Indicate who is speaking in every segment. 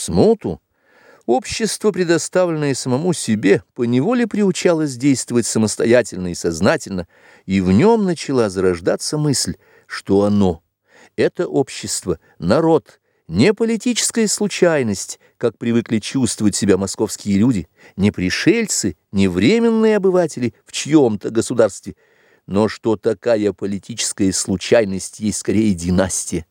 Speaker 1: Смуту общество, предоставленное самому себе, поневоле приучалось действовать самостоятельно и сознательно, и в нем начала зарождаться мысль, что оно, это общество, народ, не политическая случайность, как привыкли чувствовать себя московские люди, не пришельцы, не временные обыватели в чьем-то государстве, но что такая политическая случайность есть скорее династия.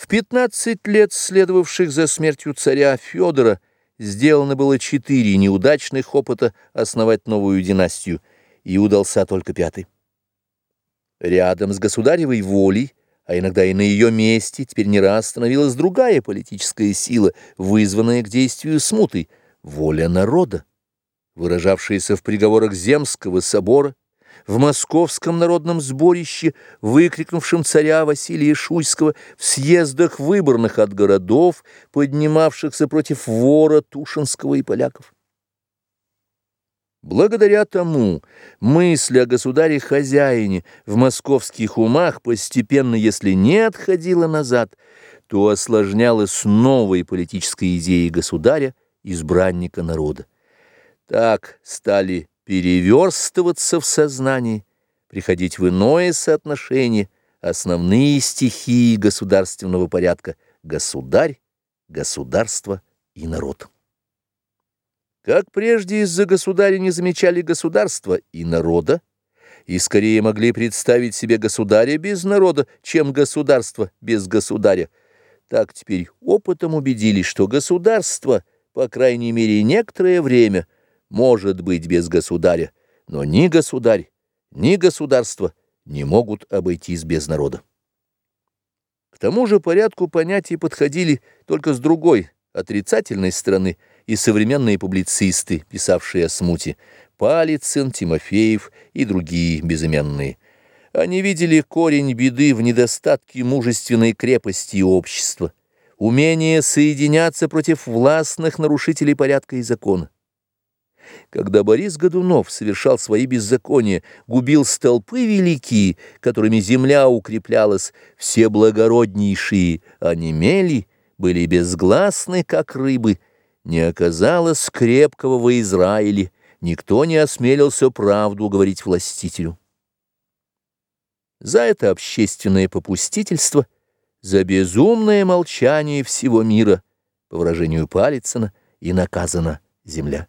Speaker 1: В 15 лет, следовавших за смертью царя Федора, сделано было четыре неудачных опыта основать новую династию, и удался только пятый. Рядом с государевой волей, а иногда и на ее месте, теперь не раз становилась другая политическая сила, вызванная к действию смутой, воля народа, выражавшаяся в приговорах Земского собора, в московском народном сборище, выкрикнувшем царя Василия Шуйского, в съездах выборных от городов, поднимавшихся против вора Тушинского и поляков. Благодаря тому мысль о государе-хозяине в московских умах постепенно, если не отходила назад, то осложнялась новой политической идеей государя, избранника народа. Так стали переверстываться в сознании, приходить в иное соотношение основные стихии государственного порядка – государь, государство и народ. Как прежде из-за государя не замечали государства и народа, и скорее могли представить себе государя без народа, чем государство без государя, так теперь опытом убедились, что государство, по крайней мере, некоторое время – может быть без государя, но ни государь, ни государство не могут обойтись без народа. К тому же порядку понятий подходили только с другой, отрицательной стороны, и современные публицисты, писавшие о смуте, Палицын, Тимофеев и другие безыменные. Они видели корень беды в недостатке мужественной крепости общества, умение соединяться против властных нарушителей порядка и закона. Когда Борис Годунов совершал свои беззакония, губил столпы великие, которыми земля укреплялась, все благороднейшие онемели, были безгласны, как рыбы, не оказалось крепкого во Израиле, никто не осмелился правду говорить властителю. За это общественное попустительство, за безумное молчание всего мира, по выражению Палицына, и наказана земля.